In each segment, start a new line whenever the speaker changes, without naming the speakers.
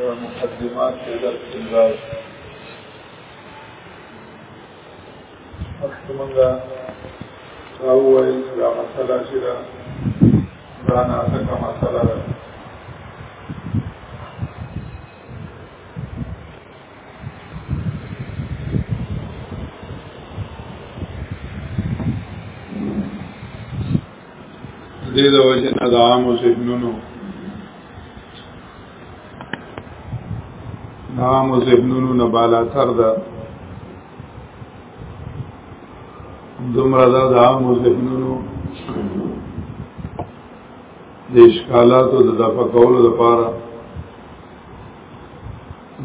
يا مقدمات إلى الإمراض مخکې مونږه دا وویل چې دا مسله چې ده دا ناسکه مسله ده دې د وجه نه د عامو ذهنونو نام او زبنونو نه بالا تر ده دومره دا د عامو ذهنونو د اشکالاتو د دفع کولو لپاره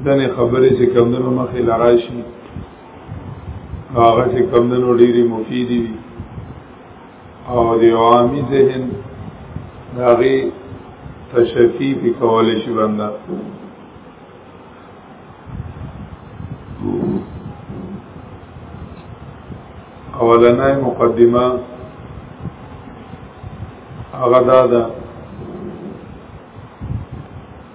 دنه خبرې چې کمدنو مخې لراشي هغه چې کمدنو ډېری مفیدې وي او د عامي ذهن داغي تشفی په کول شي بندا اولنې مقدمه هغه دا ده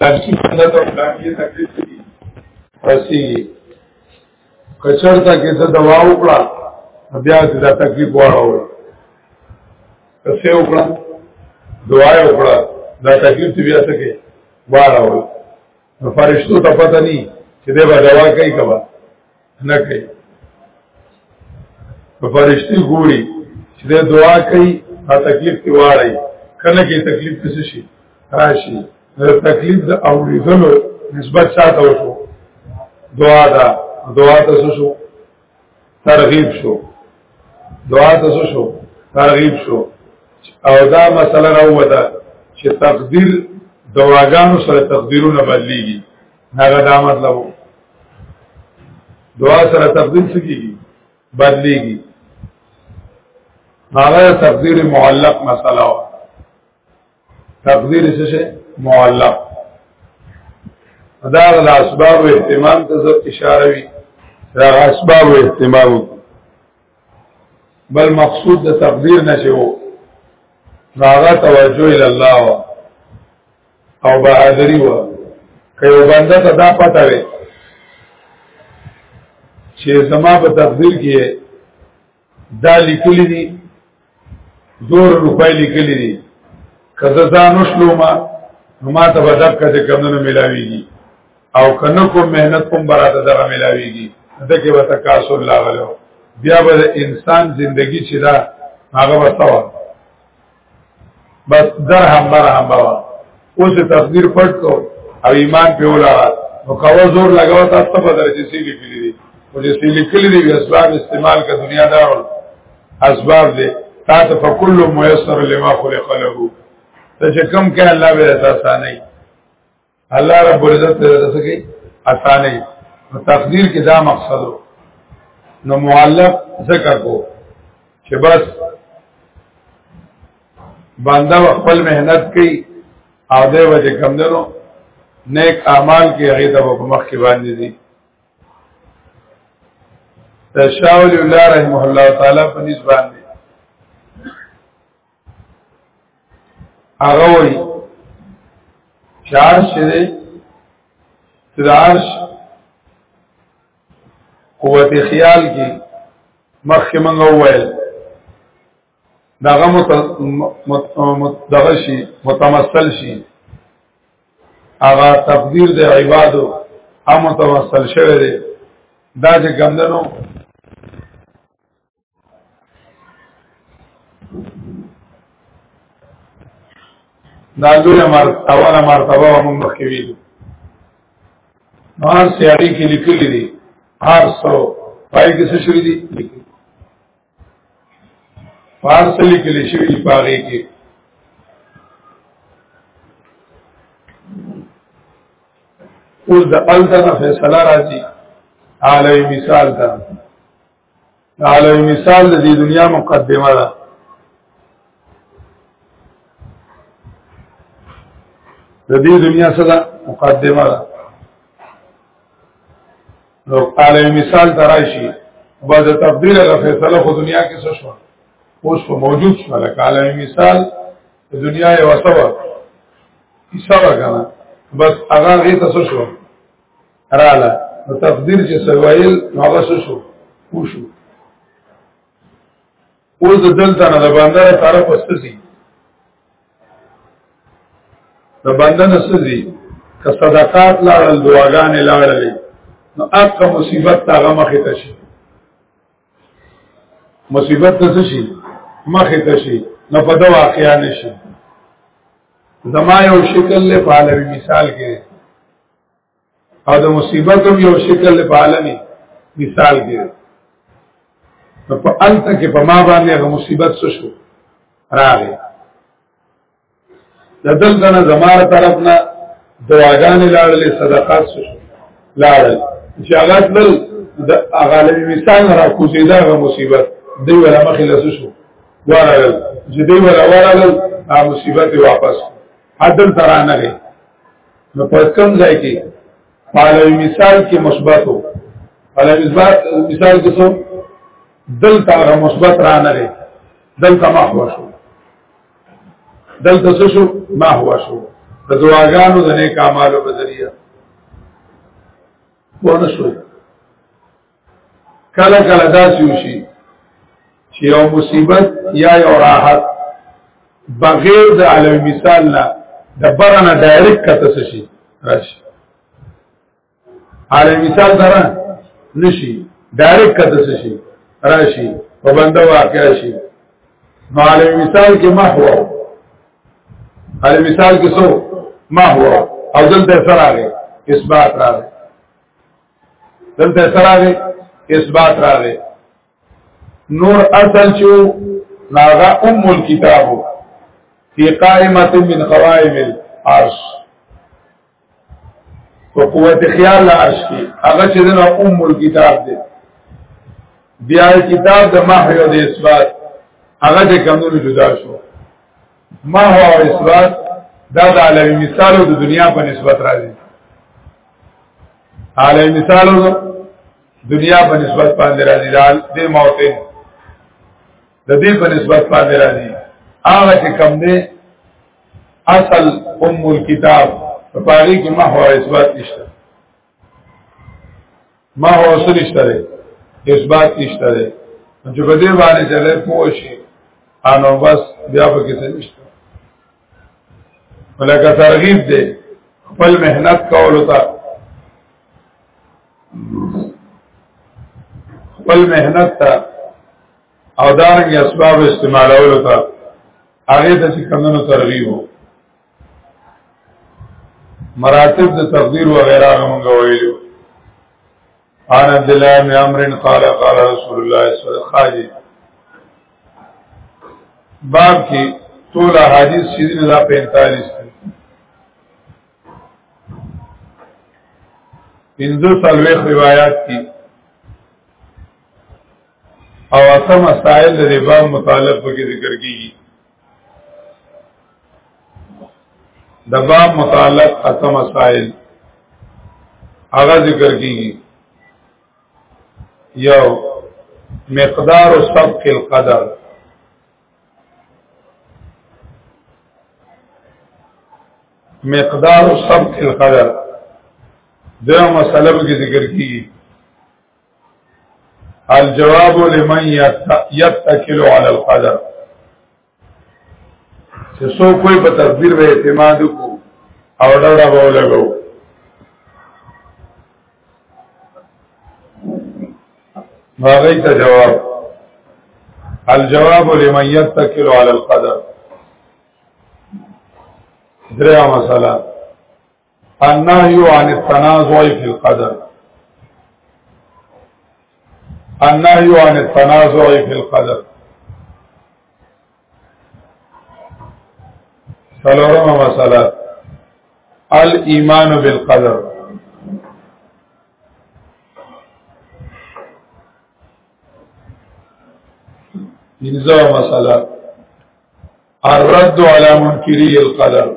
داشي څنګه ته پلانګي تکلیف دي پسې کچرتا کې څه دوا وکړه بیا دې دا تکلیف واړو څه وکړه دعا وکړه دا تکلیف بیا څه کې واړو نو فرشتو ته پته ني چې دا دوا کوي کبا نه کوي په فرشتي ګوري چې د دعا کوي دا تکلیف دی واړی کله کې تکلیف څه شي راشي د تکلیف د اوریدلو نسبت ساته وشو دعا دا دعا ته شو ترغیب شو دعا ته شو ترغیب شو او دا مسله راوته چې تقدیر دواګانو سره تقدیرونه بدلیږي هغه دا مطلب دعا سره تقدیر سکیږي بدلیږي هغه تقدیر معلق مسله و تقدیر څه شي معلق دا غل اسباب او اهتمام ته زو اشاره وی دا اسباب او اهتمام بل مقصود د تقدیر نشو هغه توجه ال الله او بهادری و که یو بنده ته دا پته وي چې زما په تقدیر کې دا لیکلی دي دور روپۍ لیکلی دي که زه ځان وشلو ما نو ما ته به دقه چې کمونه ملاویږي او که نه کوم محنت کوم براته دغه ملاویږي دغه به تکاسل لاغلو بیا به انسان زندگی چې دا هغه وسوه بس درهم مرهم بابا اوس تقدیر پټ کو او ایمان په ولا نو کاوه زور لگاو تاسو په درجه سي لیکلي دي او چې سي لیکلي دي اسباب استعمال کا دنیا دار اسباب دي تاسو په کله میسر لما خلق له ته چې کم کې الله به تاسو نه الله رب العزت ته رسګي اسانه په تقدیر کې دا مقصد نو معلق ذکر کو چې بس بنده خپل مهنت کوي او دې وجه کم درو نیک اعمال کې هغه ته په مخ کې باندې دي تشاول الله رحمه الله تعالی په نسبت هغه وایي چې عرش دی چې د عرش قوت خیال کې مخکې موږ وویل دغه دغه شي متمثل شي هغه تقدیر د عبادو هم متمثل شوی دی دا چې ګمدنو دا دوی مرتبه مرتبه موږ مخکې ویلو نور سیاړي کې لیکلي دي هر څو پای کې څه شوی دي لیکلي فارس لیکلي شوی دي پاره کې اوس د الته فیصله راځي عالي مثال ته عالم مثال د دې دنیا مقدمه ده د دې دنیا سره مقدمه ده نو عالم مثال ترایشي بعد تبدیل غ فیصله خو دنیا کې څه شو اوس په موجود شو لکه عالم مثال د دنیا یو سبب حساب کنه بس هغه غي تاسو شو رااله نو تقدیر چې سوایل هغه شو وشو اوس د دلته نه د باندې طرف استسی د باندې نسزي که صدقات لاړل دعاګانې لاړلې نو اقا مصیبت تا غمخه تشي مصیبت ته شي مخه ته شي نه په دا واقعیا نشي زما یو شکل له پالوي مثال کې او د مصیبت هم یو شکل په عالمي مثال دی نو په انت کې په ما باندې هغه مصیبت څه شو راغی د دلته نه زماره طرف نه دعاګانې لاړلې صدقات شو لاړل چې هغه تل د غالبي مثال را کوزیدا غو مصیبت دی ولا مخې لس شو ورغل چې دی ولا ورغل هغه مصیبت واپس عدل ترانه نو په کوم ځای کې پالوی مثال کې مثبتو پالوی مثال کې څو دلته هغه مثبت را نه لري دلته محو شو دلته څه شو محو شو د دعاګانو د نیک اعمالو په ذریعہ ونه شوی کله کله داسې وشي چې یو مصیبت یا یو راحت بغیر د عالم مثال نه د برنه ډایرکټ کته شي راشي عالم مثال سره نشي ډایرکټ کته شي راشي په بنده واقع شي نو عالم مثال کې محو عالم مثال کې سو محو او دلته سره راغی اثبات راغی دلته سره دی اثبات راغی نور اصل چې ناغا ام الكتاب فی قائمه من قوائم العرش په قوت خیال عرش کې هغه چې دنه ام الكتاب دی بیا کتاب د محو د اثبات هغه د کمونو جدا شو ما هو او اسرات دا د عالمي مثال او د دنیا په نسبت راځي عالمي مثال او دنیا په نسبت باندې راځي د موتین د دې په نسبت باندې راځي هغه چې کم دی اصل ام الكتاب په پاره کې ما هو اسبات نشته ما هو سر اشتره اثبات اشتره چې په دې باندې چلے پوه شي انو بس بیا به کې څه نشته ولکه ترغیب دی خپل مهنت کول تا خپل مهنت تا او دارنګ اسباب استعمالولو تا هغه د څه کمنو ترغیب وو مراتب د تقدیر و غیره موږ ویلو ان عبد الله بن عمرو قال قال رسول الله صلی الله علیه وسلم باب کې ټول حدیث چې دین لا 45 پنځه سلويخ روایت دي او اسم مسائل د باب متعلق په ذکر کیږي د باب متعلق اته مسائل هغه ذکر کیږي یو مقدار او سبق القدر مقدار او سبق القدر دا مسله به ذکر کیږي الجواب لمن يتكل على القدر چې سو کوئی په تدبیر به اعتماد کو او ډاډه به لګو هغه ته جواب الجواب لمن يتكل على القدر دریا مسئلہ النهي عن التنازع في القدر النهي عن التنازع في القدر سلورم مسألة الإيمان بالقدر انزو مسألة الرد على منكري القدر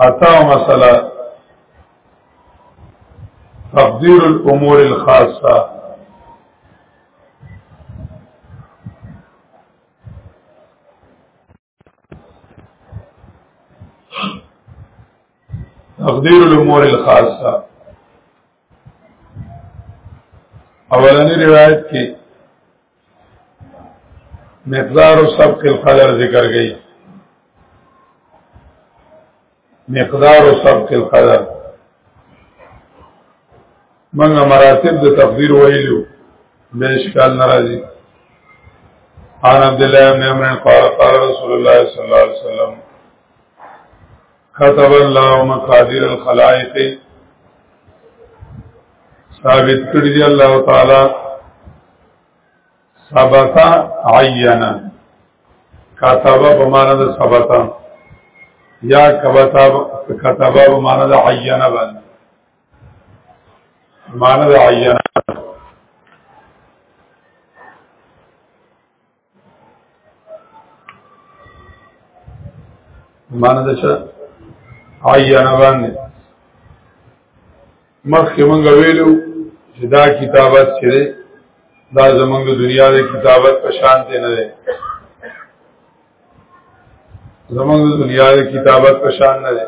اتاو مسله تقدیر الامور الخاصه تقدیر الامور الخاصه اولنی روایت کې مقدار و سبق القدر ذکر گئی مقدار او سبق القدر منګه مراتب د تقدیر ویلو به اشکال ناراضي عن عبد الله بن عمرو قال قال رسول الله صلى الله عليه وسلم كتب الله مقادير الخلائق ثابت کړی دی الله تعالی ثبتا عینا کتب په معنا د ثبتا یا کبتا کتب په معنا د عینا باندې معنا د عینا معنا د څه عینا باندې مخکې مونږ ویلو چې دا کتابت چې دی دا زمونږ د دنیا د کتابت په شان دی نه دی زمونږ د دنیا د کتابت په شان نه دی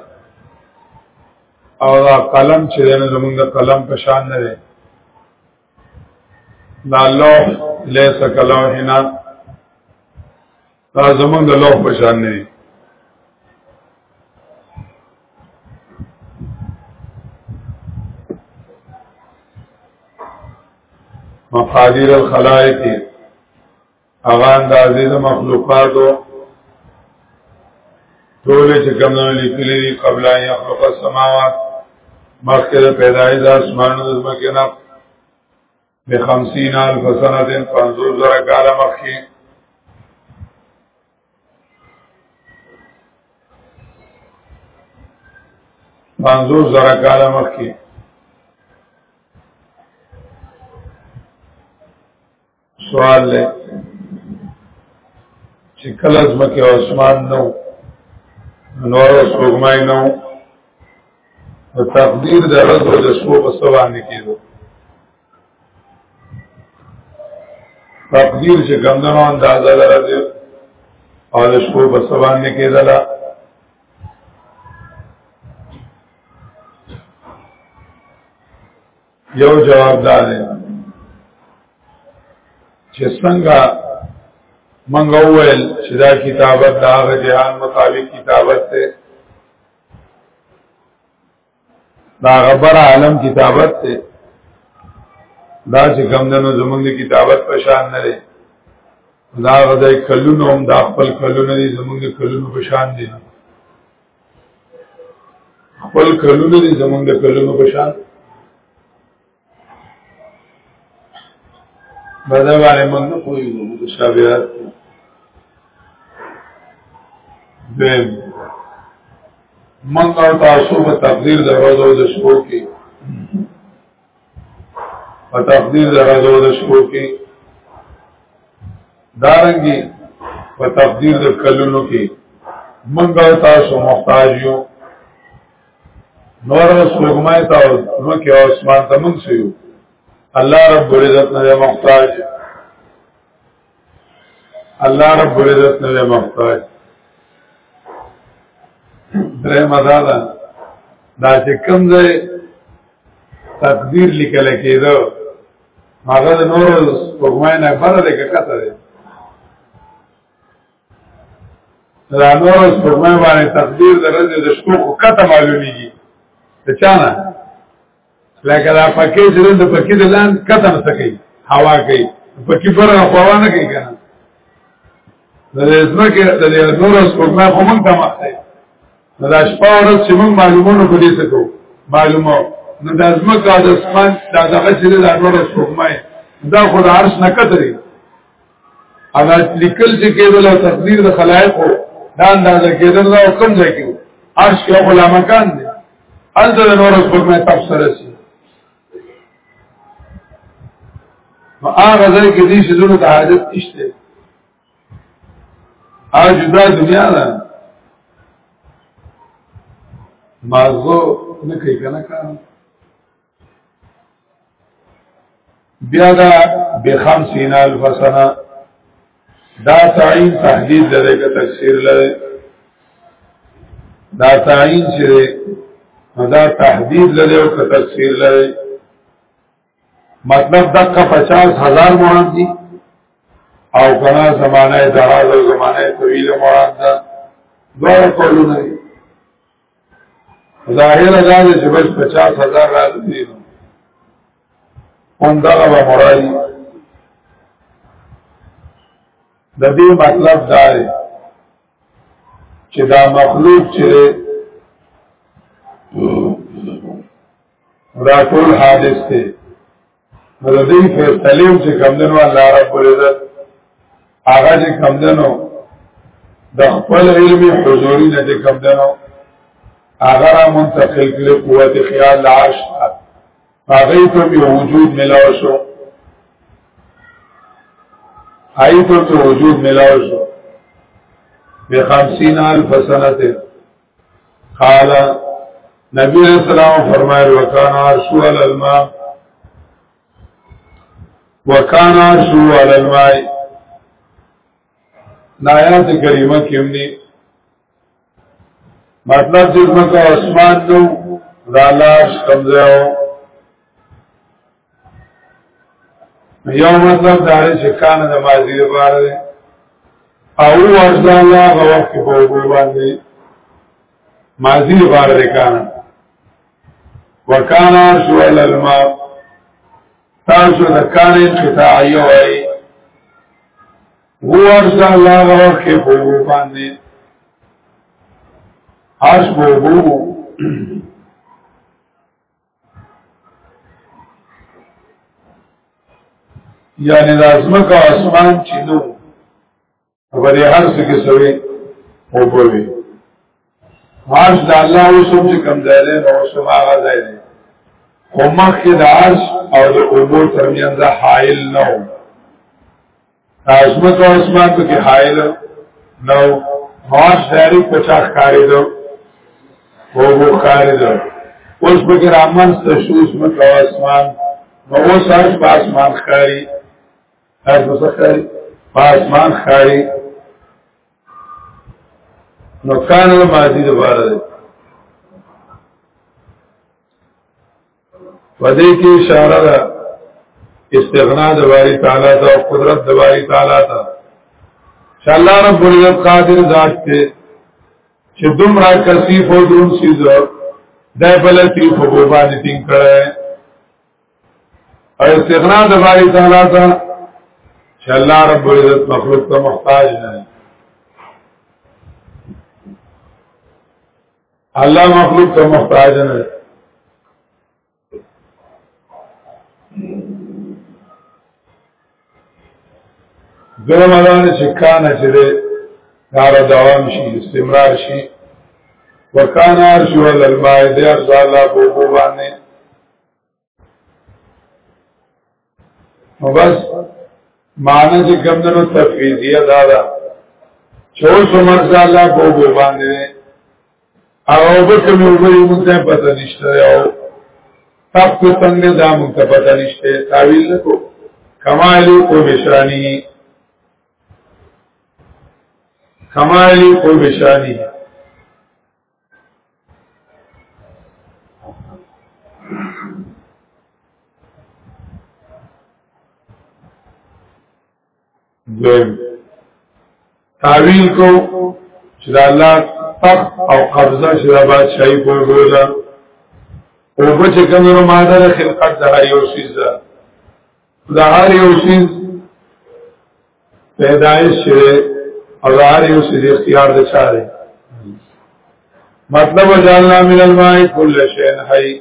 او دا قلم چې دی نو زمونږ د قلم په شان نه دی دا لوح لیسا کلوحنا دا زمون د لوح په شان نه دي مقادیر الخلائق هغه اندازې د مخلوقاتو ټول چې کومه لیکلي دي قبل ان يخلق السماوات مخکې د پیدایش د اسمانونو د مکه نه به 50 الف سنه 50 زره کاله مخکې پانزو زره کاله مخکې سوال دی چې کله ځمکه او اسمان نو نور سپوږمۍ نو د تقدیر د رد او د شپو په څه باندې کېدو تقدیر چې ګمدنو اندازه لره دی او د شپو په څه باندې کېدله یو جواب دا دی چې څنګه منګ وویل چې دا کتابت دا غجهان مطابق کتابت ته دا غبر عالم کتابت ته دا چې کم دنو زمونږ د کتابت په شان نه لري دا غځای کلونو هم دا خپل کلونو دي زمونږ د کلونو په شان دي خپل کلونو دي زمونږ د کلونو په شان بدا باندې موږ نه پوهیږو متشابهات دیم موږ او تاسو په تقدیر د ورځو د شپو کې په تقدیر د ورځو د شپو کې دارنګي په تقدیر د کلونو کې موږ او تاسو محتاج یو نور سپوږمۍ ته نو کې اسمان ته مونږ سيو الله رب العزت نه محتاج الله رب العزت نه محتاج درې مزه ده دا چې کوم ځای تقدیر لیکل کېده هغه د نور سپوږمۍ نه بره ده که کته ده دا نور سپرمه باندې تقدیر د رد د شپو خو کته معلومیږي د چانه لکه دا پکې چې د پکې د لاند کته نه سکی هوا کوي پکې پر هوا نه کوي کنه د اسمه کې د نور سپرمه خو مونږ ته مخته دا شپه ورځ چې مونږ معلومونه په دې څه کوو معلومه نو د اسمه کا د اسمان دا دغه چې د نور سپرمه دا خو د عرش نه کتري ادا لیکل چې کېدل او تقدیر د خلایق دا اندازه کېدل دا کم ځای کې عرش کې خلا مکان دی انت د نور په مې تفسیر شي ما هغه ځای کې دې شزونو ته حاجت نشته اج دا دنیا ده مازو نه کوي کنه کار بیا دا بخمسین الف سنه دا تعین تحدید لري که تفسیر لري دا تعین چې دا تحدید لري او که تفسیر لري مطلب دقه 50000 مراد دي او کنا زمانه دراز او زمانه طویل مراد ده دوه قولونه دي ظاهر دا دی چې بس 50000 راځي هم دا به مرادي د دې مطلب دا دی چې دا مخلوق چې دا ټول حادث دی نو د دې فیصله چې کمندونو الله رب العزت هغه چې کمندونو د خپل علمي حضوري نه چې کمندونو هغه را منتقل کړي قوت خیال لعرش هغه ته یو وجود ملاو شو هغه ته وجود ملاو شو به 50 الف سنه قال نبی علیہ السلام فرمایل وکانا عرشو علی الماء وکانا عرشو علی الماء نایات کریمه کیم دی مطلب چې موږ اسمان نو دا لاش کمزاو یو مطلب داره چې کان د ماضی لپاره دی او ورځ الله په وخت کې په وګړو باندې ماضی لپاره دی کان وکانا شو الما تاسو د کان انقطاع یو وای ورځ الله په وخت کې په وګړو باندې اس په وګړو یعنی د ازمکه اسمان چې نو په دې هر څه کې سوي او بوي ماش د الله او سم چې کم ځای له او سم هغه ځای دی خو مخکې د عرش او د اوبو ترمنځ حائل نه و ازمت او اسمان په کې حائل نو ماش داری پچاس کاری دو او بو کاری دو اوس په کې رامن ستشو اسمت او اسمان نو اوس هر په اسمان خاري هر په خاري په اسمان خاري نو کان ماضی دوباره پدې کې اشاره ده استغنا د باری تعالی ته او قدرت د باری تعالی ته چې الله رب العزت قادر ذات ته چې دومره کثیف او درون سیز د بلتی په باندې تین کړه او استغنا د باری تعالی ته چې الله رب العزت مخلوق ته محتاج نه الله مخلوق ته محتاج نه دی دوه مدان چې کانه چې ده دار دوام شي استمرار شي وکانا شو للماء دې ارزالا بوبو باندې نو بس معنی چې کوم دنو تفویضیه دا ده چې اوس عمر ځا الله په وبو باندې او به کوم یو بل موږ ته پته نشته او تپ په څنګه دا موږ ته پته نشته تعویل نه کو کمالی کو بشانی کمالی کو بشانی دویم تعویل کو چې د الله تخت او قبضه چې د بادشاہي په ګوزه او په چې کومه ماده د خلقت د هر یو شي ده دا هر یو سیز پیدایش شوه او دا هر یو سیز اختیار د چا دی مطلب جاننا من الماء کل شین حی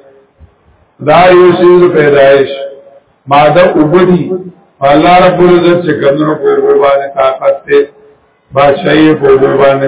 دا یو سیز پیدایش ماده وګړي الله رب العزت چې کمنو په باندې طاقت ته بادشاہي په باندې